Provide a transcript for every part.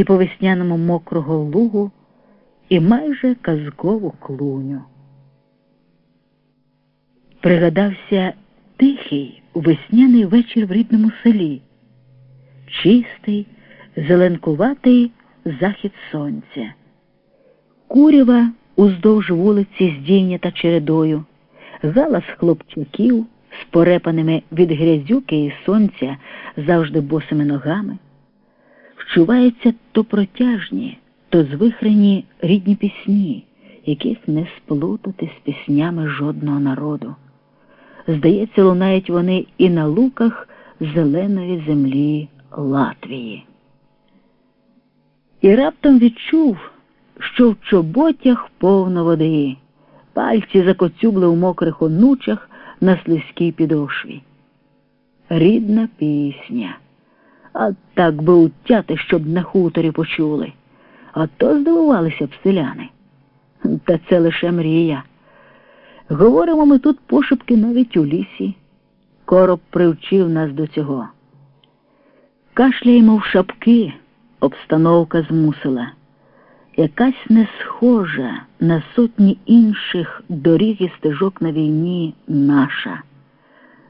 і по весняному мокрого лугу, і майже казкову клуню. Пригадався тихий весняний вечір в рідному селі, чистий, зеленкуватий захід сонця, курява уздовж вулиці здійнята чередою, галас хлопчаків з порепаними від грязюки і сонця завжди босими ногами. Вчуваються то протяжні, то звихрені рідні пісні, яких не сплутати з піснями жодного народу. Здається, лунають вони і на луках зеленої землі Латвії. І раптом відчув, що в чоботях повно води, пальці закоцюбли у мокрих онучах на слизькій підошві. Рідна пісня. А так би утяти, щоб на хуторі почули. А то здивувалися б селяни. Та це лише мрія. Говоримо ми тут пошепки навіть у лісі. Короб привчив нас до цього. Кашляємо в шапки, обстановка змусила. Якась не схожа на сотні інших доріг і стежок на війні наша,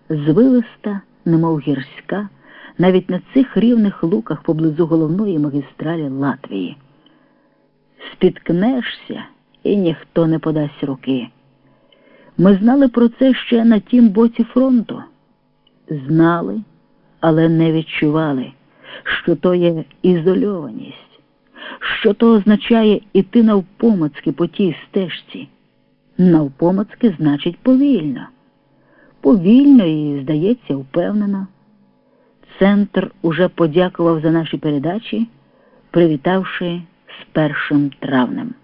звилиста, немов гірська, навіть на цих рівних луках поблизу головної магістралі Латвії. Спіткнешся, і ніхто не подасть руки. Ми знали про це ще на тім боці фронту. Знали, але не відчували, що то є ізольованість, що то означає іти навпомацьки по тій стежці. Навпомацьки значить повільно. Повільно і, здається, впевнено. Центр уже подякував за наші передачі, привітавши з першим травнем.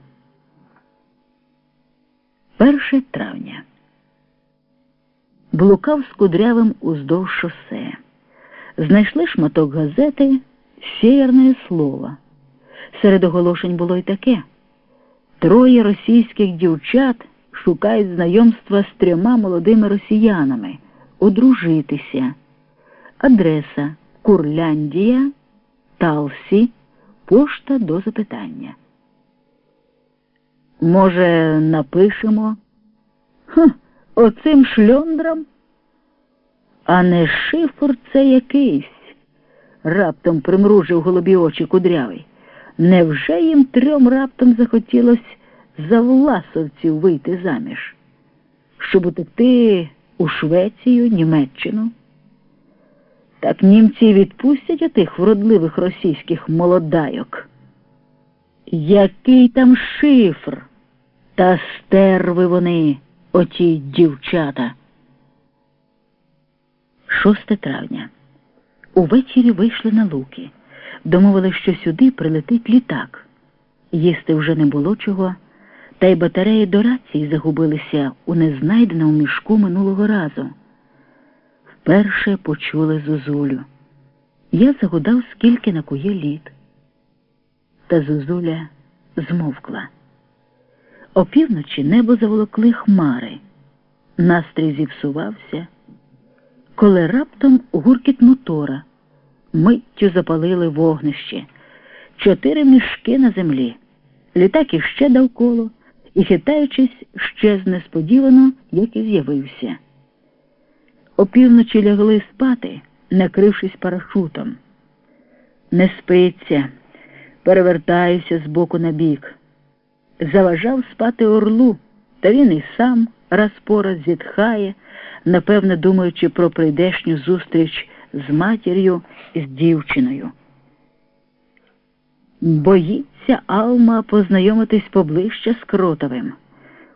1 травня. Блукав з кудрявим уздовж шосе. Знайшли шматок газети «Сєвєрне слово». Серед оголошень було й таке: троє російських дівчат шукають знайомства з трьома молодими росіянами, одружитися. Адреса Курляндія, Талсі, пошта до запитання. Може, напишемо? Ха, оцим шльондрам? А не шифр це якийсь, раптом примружив голубі очі кудрявий. Невже їм трьом раптом захотілося за власовців вийти заміж, щоб утекти у Швецію, Німеччину? Так німці відпустять отих вродливих російських молодайок. Який там шифр? Та стерви вони, оті дівчата. 6 травня. Увечері вийшли на луки. Домовили, що сюди прилетить літак. Їсти вже не було чого, та й батареї до рації загубилися у незнайденому мішку минулого разу. Вперше почули зозулю. Я загадав, скільки накує літ. Та зозуля змовкла. Опівночі небо заволокли хмари, настрій зіпсувався, коли раптом гуркіт мотора миттю запалили вогнище, чотири мішки на землі. Літак іще дав коло і, хитаючись, щез несподівано, як і з'явився. Опівночі лягли спати, накрившись парашутом. Не спиться, перевертаюся з боку на бік. Заважав спати орлу, та він і сам раз по раз зітхає, напевне, думаючи про прийдешню зустріч з матір'ю і з дівчиною. Боїться Алма познайомитись поближче з Кротовим,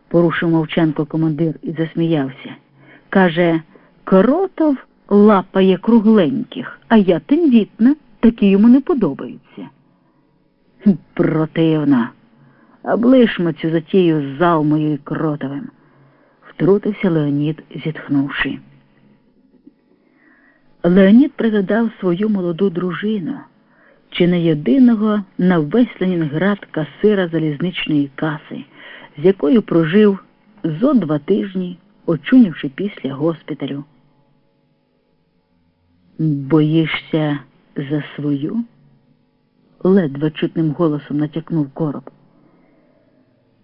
порушив мовчанко командир і засміявся. Каже, Кротов лапає кругленьких, а я тендітна, такі йому не подобаються. Противно. Облишмо цю затію з Алмою і Кротовим, втрутився Леонід, зітхнувши. Леонід пригадав свою молоду дружину, чи не єдиного на весь Ленінград касира залізничної каси, з якою прожив зо два тижні, очунявши після госпіталю. Боїшся за свою? ледве чутним голосом натякнув короб.